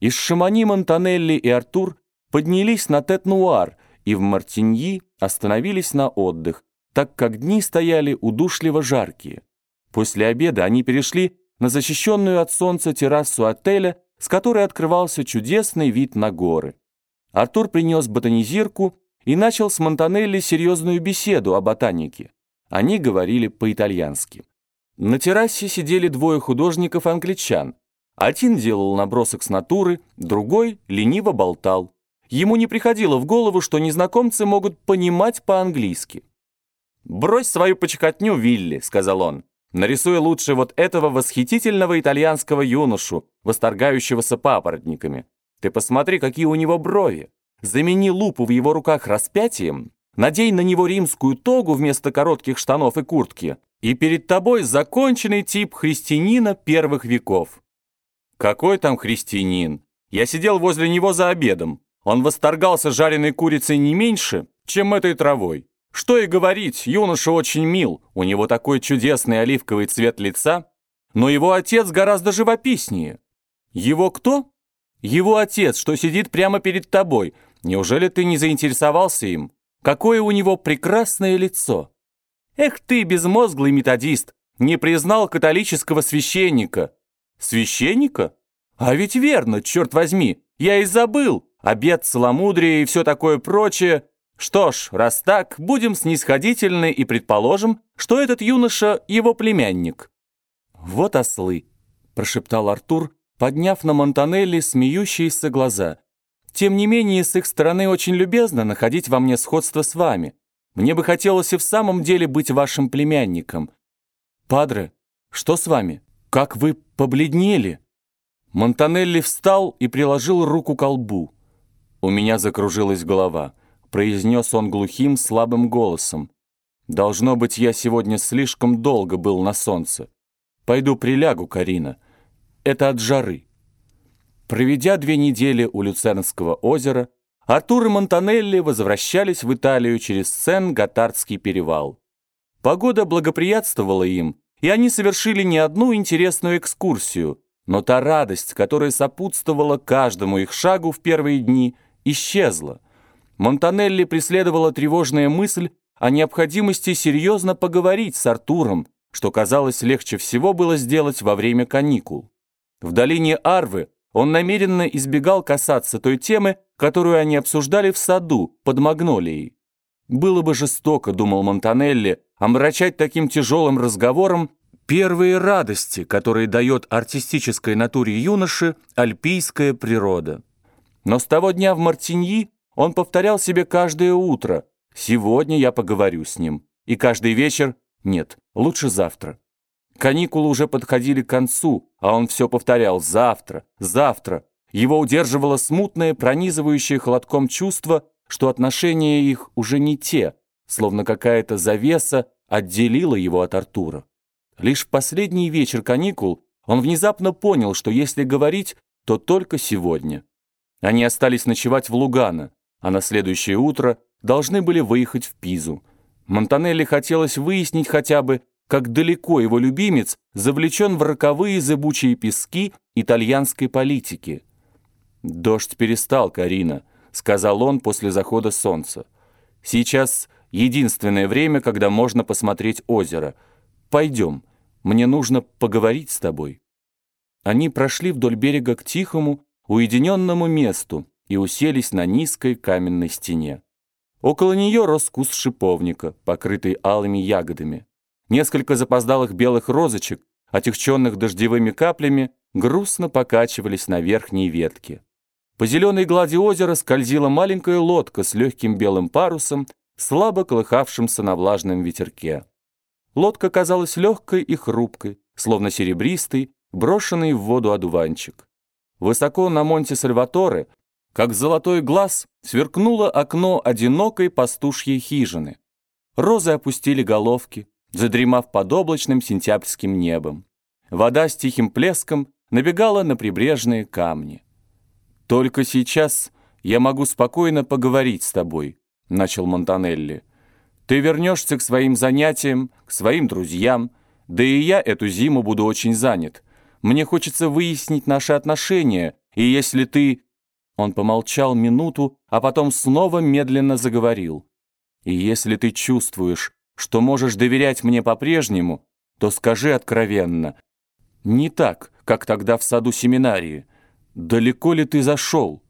Из Шамани Монтанелли и Артур поднялись на Тет-Нуар и в Мартиньи остановились на отдых, так как дни стояли удушливо жаркие. После обеда они перешли на защищенную от солнца террасу отеля, с которой открывался чудесный вид на горы. Артур принес ботанизирку и начал с Монтанелли серьезную беседу о ботанике. Они говорили по-итальянски. На террасе сидели двое художников-англичан, один делал набросок с натуры, другой лениво болтал. Ему не приходило в голову, что незнакомцы могут понимать по-английски. «Брось свою почекотню, Вилли», — сказал он. «Нарисуй лучше вот этого восхитительного итальянского юношу, восторгающегося папоротниками. Ты посмотри, какие у него брови. Замени лупу в его руках распятием, надень на него римскую тогу вместо коротких штанов и куртки, и перед тобой законченный тип христианина первых веков. Какой там христианин? Я сидел возле него за обедом. Он восторгался жареной курицей не меньше, чем этой травой. Что и говорить, юноша очень мил, у него такой чудесный оливковый цвет лица, но его отец гораздо живописнее. Его кто? Его отец, что сидит прямо перед тобой. Неужели ты не заинтересовался им? Какое у него прекрасное лицо! Эх ты, безмозглый методист, не признал католического священника. Священника? А ведь верно, черт возьми, я и забыл. Обед, целомудрие и все такое прочее. Что ж, раз так, будем снисходительны и предположим, что этот юноша его племянник. Вот ослы, прошептал Артур, подняв на Монтанелли смеющиеся глаза. Тем не менее, с их стороны очень любезно находить во мне сходство с вами. Мне бы хотелось и в самом деле быть вашим племянником. Падре, что с вами? Как вы побледнели!» Монтанелли встал и приложил руку к лбу. «У меня закружилась голова», — произнес он глухим, слабым голосом. «Должно быть, я сегодня слишком долго был на солнце. Пойду прилягу, Карина. Это от жары». Проведя две недели у Люцернского озера, Артур и Монтанелли возвращались в Италию через Сен-Готардский перевал. Погода благоприятствовала им, и они совершили не одну интересную экскурсию, но та радость, которая сопутствовала каждому их шагу в первые дни, исчезла. Монтанелли преследовала тревожная мысль о необходимости серьезно поговорить с Артуром, что казалось легче всего было сделать во время каникул. В долине Арвы он намеренно избегал касаться той темы, которую они обсуждали в саду под Магнолией. Было бы жестоко, думал Монтанелли, омрачать таким тяжелым разговором первые радости, которые дает артистической натуре юноши альпийская природа. Но с того дня в Мартиньи он повторял себе каждое утро «Сегодня я поговорю с ним». И каждый вечер «Нет, лучше завтра». Каникулы уже подходили к концу, а он все повторял «завтра, завтра». Его удерживало смутное, пронизывающее холодком чувство, что отношения их уже не те, словно какая-то завеса отделила его от Артура. Лишь в последний вечер каникул он внезапно понял, что если говорить, то только сегодня. Они остались ночевать в Лугано, а на следующее утро должны были выехать в Пизу. Монтанелли хотелось выяснить хотя бы, как далеко его любимец завлечен в роковые зыбучие пески итальянской политики. «Дождь перестал, Карина», — сказал он после захода солнца. «Сейчас единственное время, когда можно посмотреть озеро. Пойдем, мне нужно поговорить с тобой». Они прошли вдоль берега к тихому, уединенному месту и уселись на низкой каменной стене. Около нее рос куст шиповника, покрытый алыми ягодами. Несколько запоздалых белых розочек, отягченных дождевыми каплями, грустно покачивались на верхней ветке. По зеленой глади озера скользила маленькая лодка с легким белым парусом, слабо колыхавшимся на влажном ветерке. Лодка казалась легкой и хрупкой, словно серебристый, брошенный в воду одуванчик. Высоко на монте Сальваторе, как золотой глаз, сверкнуло окно одинокой пастушьей хижины. Розы опустили головки, задремав под облачным сентябрьским небом. Вода с тихим плеском набегала на прибрежные камни. «Только сейчас я могу спокойно поговорить с тобой», — начал Монтанелли. «Ты вернешься к своим занятиям, к своим друзьям, да и я эту зиму буду очень занят. Мне хочется выяснить наши отношения, И если ты...» Он помолчал минуту, а потом снова медленно заговорил. «И если ты чувствуешь, что можешь доверять мне по-прежнему, то скажи откровенно. Не так, как тогда в саду семинарии. Далеко ли ты зашел?»